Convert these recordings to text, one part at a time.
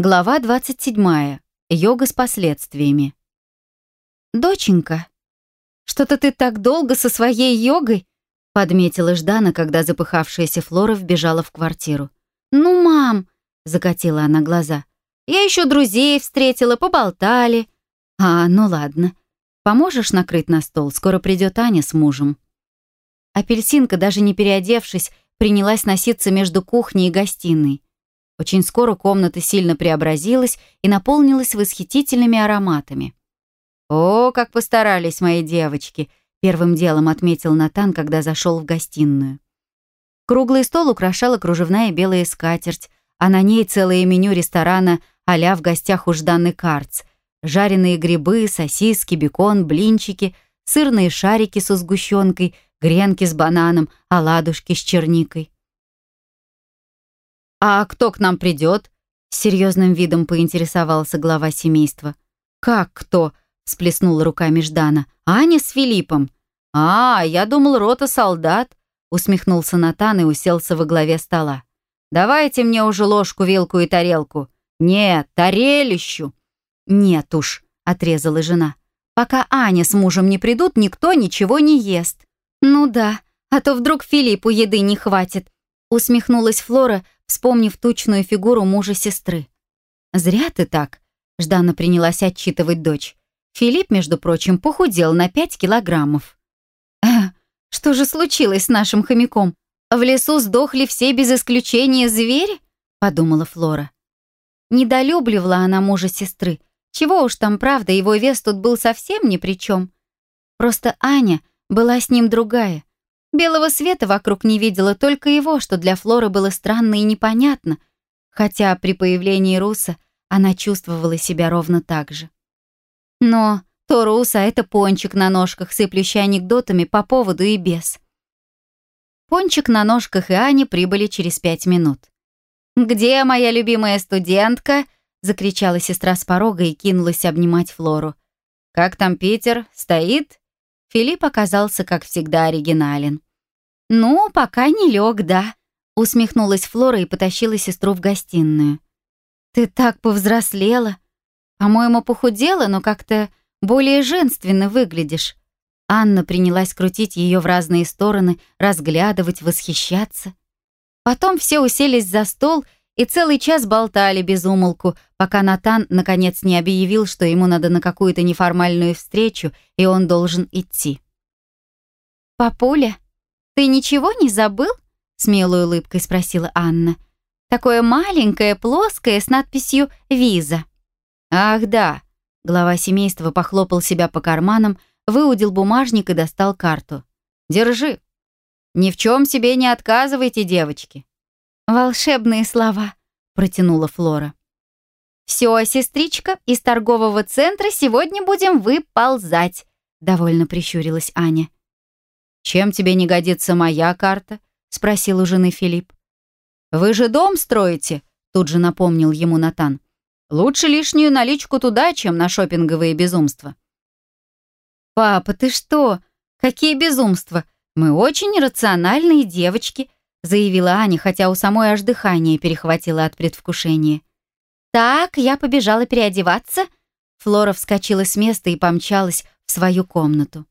Глава 27. Йога с последствиями. «Доченька, что-то ты так долго со своей йогой?» подметила Ждана, когда запыхавшаяся Флора вбежала в квартиру. «Ну, мам!» — закатила она глаза. «Я еще друзей встретила, поболтали». «А, ну ладно. Поможешь накрыть на стол? Скоро придет Аня с мужем». Апельсинка, даже не переодевшись, принялась носиться между кухней и гостиной. Очень скоро комната сильно преобразилась и наполнилась восхитительными ароматами. «О, как постарались мои девочки!» — первым делом отметил Натан, когда зашел в гостиную. Круглый стол украшала кружевная белая скатерть, а на ней целое меню ресторана а в гостях у Жданы Карц. Жареные грибы, сосиски, бекон, блинчики, сырные шарики со сгущенкой, гренки с бананом, оладушки с черникой. «А кто к нам придет?» С серьезным видом поинтересовался глава семейства. «Как кто?» — сплеснула руками Ждана. «Аня с Филиппом». «А, я думал, рота солдат», — усмехнулся Натан и уселся во главе стола. «Давайте мне уже ложку, вилку и тарелку». «Нет, тарелищу». «Нет уж», — отрезала жена. «Пока Аня с мужем не придут, никто ничего не ест». «Ну да, а то вдруг Филиппу еды не хватит», — усмехнулась Флора, вспомнив тучную фигуру мужа сестры. «Зря ты так», — Ждана принялась отчитывать дочь. Филипп, между прочим, похудел на пять килограммов. «Э, что же случилось с нашим хомяком? В лесу сдохли все без исключения звери?» — подумала Флора. Недолюбливала она мужа сестры. Чего уж там, правда, его вес тут был совсем ни при чем. Просто Аня была с ним другая. Белого света вокруг не видела только его, что для Флоры было странно и непонятно, хотя при появлении Руса она чувствовала себя ровно так же. Но то Руса — это пончик на ножках, сыплющий анекдотами по поводу и без. Пончик на ножках и Аня прибыли через пять минут. «Где моя любимая студентка?» — закричала сестра с порога и кинулась обнимать Флору. «Как там Питер? Стоит?» Филипп оказался, как всегда, оригинален. «Ну, пока не лег, да», — усмехнулась Флора и потащила сестру в гостиную. «Ты так повзрослела. По-моему, похудела, но как-то более женственно выглядишь». Анна принялась крутить ее в разные стороны, разглядывать, восхищаться. Потом все уселись за стол и целый час болтали без умолку, пока Натан наконец не объявил, что ему надо на какую-то неформальную встречу, и он должен идти. «Папуля, ты ничего не забыл?» — с милой улыбкой спросила Анна. «Такое маленькое, плоское, с надписью «Виза». «Ах, да!» — глава семейства похлопал себя по карманам, выудил бумажник и достал карту. «Держи. Ни в чем себе не отказывайте, девочки». «Волшебные слова», — протянула Флора. «Все, сестричка, из торгового центра сегодня будем выползать», — довольно прищурилась Аня. «Чем тебе не годится моя карта?» — спросил у жены Филипп. «Вы же дом строите?» — тут же напомнил ему Натан. «Лучше лишнюю наличку туда, чем на шопинговые безумства». «Папа, ты что? Какие безумства? Мы очень рациональные девочки», — заявила Аня, хотя у самой аж дыхание перехватило от предвкушения. «Так, я побежала переодеваться». Флора вскочила с места и помчалась в свою комнату.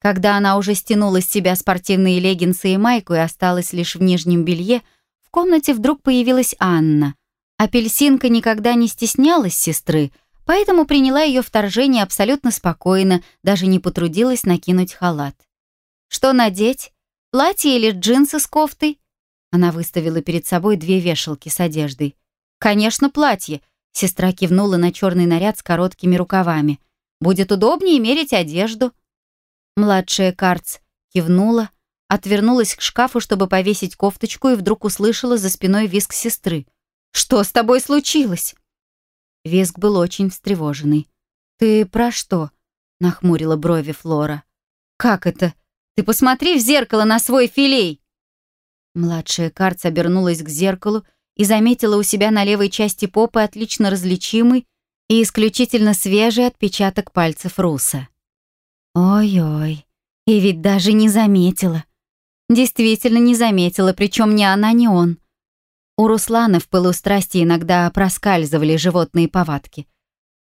Когда она уже стянула с себя спортивные леггинсы и майку и осталась лишь в нижнем белье, в комнате вдруг появилась Анна. Апельсинка никогда не стеснялась сестры, поэтому приняла ее вторжение абсолютно спокойно, даже не потрудилась накинуть халат. «Что надеть? Платье или джинсы с кофтой?» Она выставила перед собой две вешалки с одеждой. «Конечно, платье», — сестра кивнула на черный наряд с короткими рукавами. «Будет удобнее мерить одежду». Младшая Карц кивнула, отвернулась к шкафу, чтобы повесить кофточку, и вдруг услышала за спиной визг сестры. «Что с тобой случилось?» Визг был очень встревоженный. «Ты про что?» — нахмурила брови Флора. «Как это? Ты посмотри в зеркало на свой филей!» Младшая Карц обернулась к зеркалу и заметила у себя на левой части попы отлично различимый и исключительно свежий отпечаток пальцев Руса. Ой-ой, и ведь даже не заметила. Действительно не заметила, причем ни она, ни он. У Руслана в пылу страсти иногда проскальзывали животные повадки.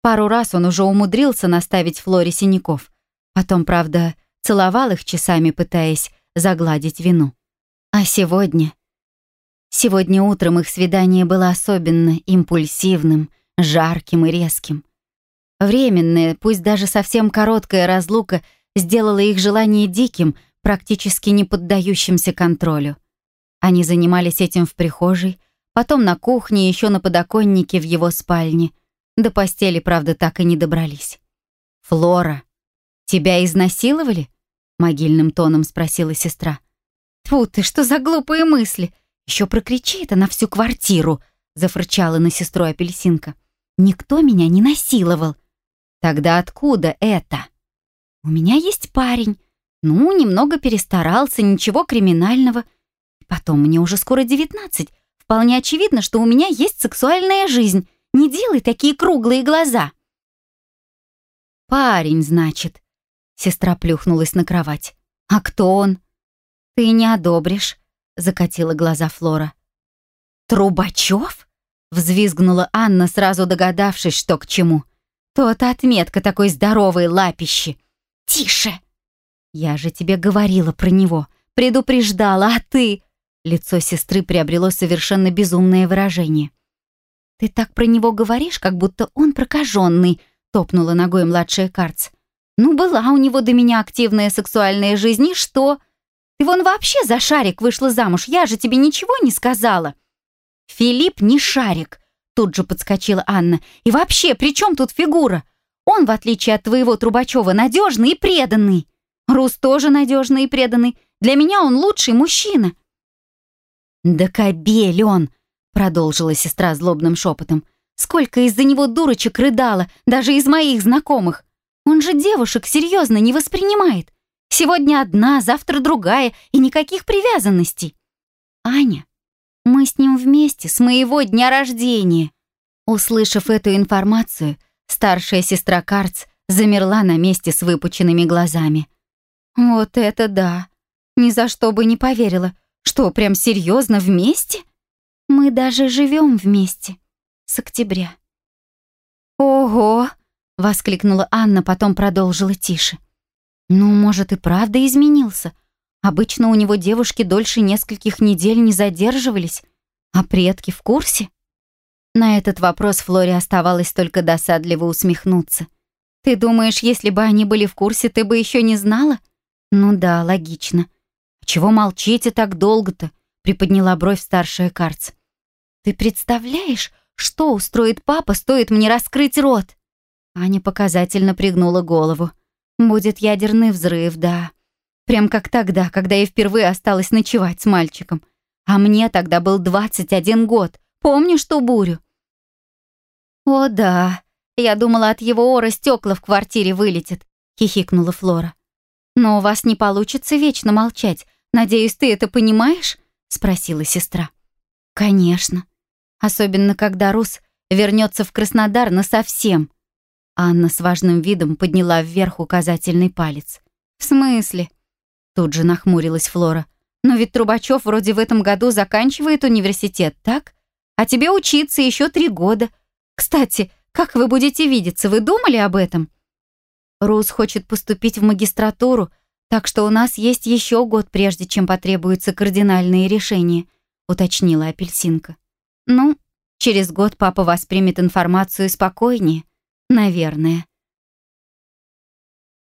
Пару раз он уже умудрился наставить Флоре синяков. Потом, правда, целовал их часами, пытаясь загладить вину. А сегодня... Сегодня утром их свидание было особенно импульсивным, жарким и резким. Временная, пусть даже совсем короткая разлука сделала их желание диким, практически не поддающимся контролю. Они занимались этим в прихожей, потом на кухне, еще на подоконнике в его спальне. До постели, правда, так и не добрались. «Флора, тебя изнасиловали?» — могильным тоном спросила сестра. «Тьфу ты, что за глупые мысли! Еще прокричит она всю квартиру!» — зафырчала на сестру апельсинка. «Никто меня не насиловал!» «Тогда откуда это?» «У меня есть парень. Ну, немного перестарался, ничего криминального. Потом, мне уже скоро девятнадцать. Вполне очевидно, что у меня есть сексуальная жизнь. Не делай такие круглые глаза. Парень, значит. Сестра плюхнулась на кровать. А кто он? Ты не одобришь, закатила глаза Флора. Трубачев? Взвизгнула Анна, сразу догадавшись, что к чему. То-то отметка такой здоровой лапищи. Тише! Я же тебе говорила про него, предупреждала, а ты... Лицо сестры приобрело совершенно безумное выражение. «Ты так про него говоришь, как будто он прокаженный», — топнула ногой младшая Карц. «Ну, была у него до меня активная сексуальная жизнь, и что? Ты вон вообще за шарик вышла замуж, я же тебе ничего не сказала». «Филипп не шарик», — тут же подскочила Анна. «И вообще, при чем тут фигура? Он, в отличие от твоего Трубачева, надежный и преданный. Рус тоже надежный и преданный. Для меня он лучший мужчина». «Да кобель он!» — продолжила сестра злобным шепотом. «Сколько из-за него дурочек рыдала, даже из моих знакомых! Он же девушек серьезно не воспринимает. Сегодня одна, завтра другая, и никаких привязанностей. Аня, мы с ним вместе с моего дня рождения». Услышав эту информацию, старшая сестра Карц замерла на месте с выпученными глазами. «Вот это да! Ни за что бы не поверила!» Что, прям серьезно вместе? Мы даже живем вместе. С октября. Ого! Воскликнула Анна, потом продолжила тише. Ну, может, и правда изменился. Обычно у него девушки дольше нескольких недель не задерживались, а предки в курсе? На этот вопрос Флоре оставалось только досадливо усмехнуться. «Ты думаешь, если бы они были в курсе, ты бы еще не знала?» «Ну да, логично. «Чего молчите так долго-то?» — приподняла бровь старшая Карц. «Ты представляешь, что устроит папа, стоит мне раскрыть рот?» Аня показательно пригнула голову. «Будет ядерный взрыв, да. Прям как тогда, когда я впервые осталась ночевать с мальчиком. А мне тогда был 21 год. Помнишь ту бурю?» «О, да. Я думала, от его ора стекла в квартире вылетит», — хихикнула Флора. «Но у вас не получится вечно молчать. «Надеюсь, ты это понимаешь?» — спросила сестра. «Конечно. Особенно, когда Рус вернется в Краснодар насовсем». Анна с важным видом подняла вверх указательный палец. «В смысле?» Тут же нахмурилась Флора. «Но ведь Трубачев вроде в этом году заканчивает университет, так? А тебе учиться еще три года. Кстати, как вы будете видеться, вы думали об этом?» Рус хочет поступить в магистратуру, так что у нас есть еще год, прежде чем потребуются кардинальные решения», — уточнила апельсинка. «Ну, через год папа воспримет информацию спокойнее, наверное».